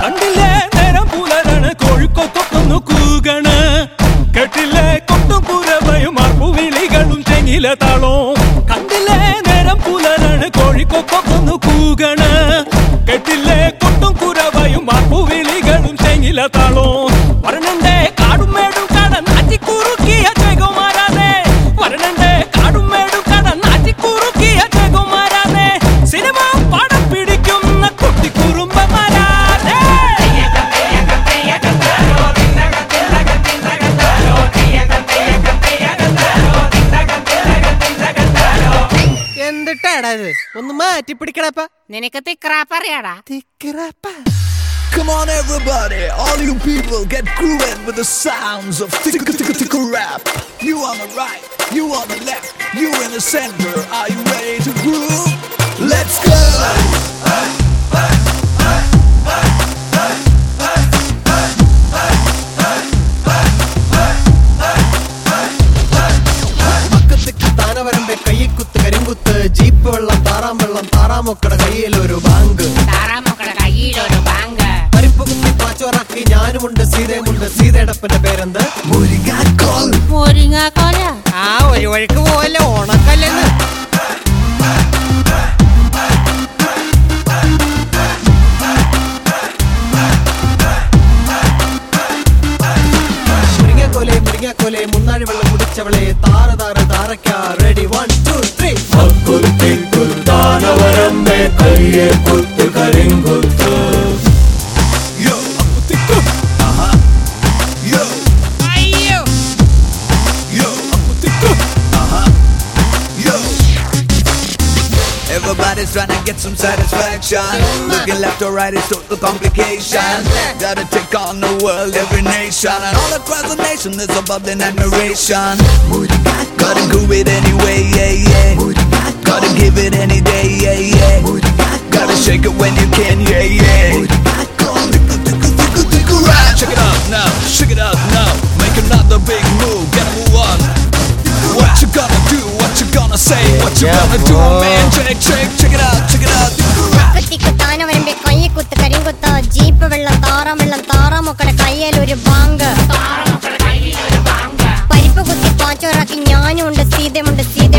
കണ്ടില്ലേ നേരം പുലരാണ് കോഴിക്കൊക്കൊന്നു കൂകണ്. കേട്ടില്ലേ കൊട്ടും കുരവയും അർപ്പുവിളികളും ചെങ്ങില താളവും കണ്ടില്ലേ നേരം പുലരാണ് കോഴിക്കൊക്കൊന്നു കൂകണ്. കേട്ടില്ലേ കൊട്ടും കുരവയും അർപ്പുവിളികളും ചെങ്ങില താളവും ഒന്ന് മാറ്റി പിടിക്കണപ്പ നിനക്ക് തിക്രാപ്പ് അറിയാടാ തിക്കിറപ്പ Come on, everybody, all you people, get grooving with the sounds of tickle tickle tickle rap. You on the right, you on the left, you in the center. Are you ready to groove? വെള്ളം താറാമൊക്കടെ കയ്യിൽ ഒരു bank. താറാമക്കളുടെ കയ്യിലൊരു bank. പരിപ്പ് ഞാനും പാച്ചോറാക്കി ഞാനുമുണ്ട് സീതയുമുണ്ട്. സീതയടപ്പന്റെ പേരെന്ത്? മുരിങ്ങാക്കോൽ. മുരിങ്ങാക്കോല? ആ ഒരു വഴിക്ക് പോവല്ലോ ഓണക്കല്ലെന്ന് മുരിങ്ങാക്കോലെ മുരിങ്ങാക്കോലെ മുന്നാഴി വെള്ളം കുടിച്ചവളെ താര താര താരക്ക Everybody's trying to get some satisfaction. Looking left or right is total complication. Gotta take on the world, every nation. And all across the nation is above in admiration. Gotta do it anyway, yeah, yeah. When you can, yeah, yeah. Check it out now, shake it out now. Make another big move, get a move on. What you gonna do? What you gonna say? What you gonna do, man? Check, check, check it out, check it out. കുത്തിക്ക് താന വരുമ്പേ കൈ കുത്ത് കരിങ്കുത്ത് jeep വെള്ളം താറാം വെള്ളം താറാമക്കളുടെ കയ്യിൽ ഒരു bank പരിപ്പ് കുത്തി പാച്ചോറാക്കി ഞാനും ഉണ്ട് സീതയുമുണ്ട് സീതയുടെ